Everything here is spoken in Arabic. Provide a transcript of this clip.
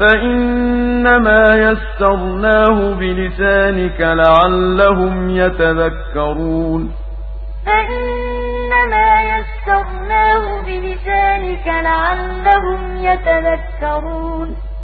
فإنما يسرناه بلسانك لعلهم يتذكرون. فإنما يسرناه بلسانك لعلهم يتذكرون.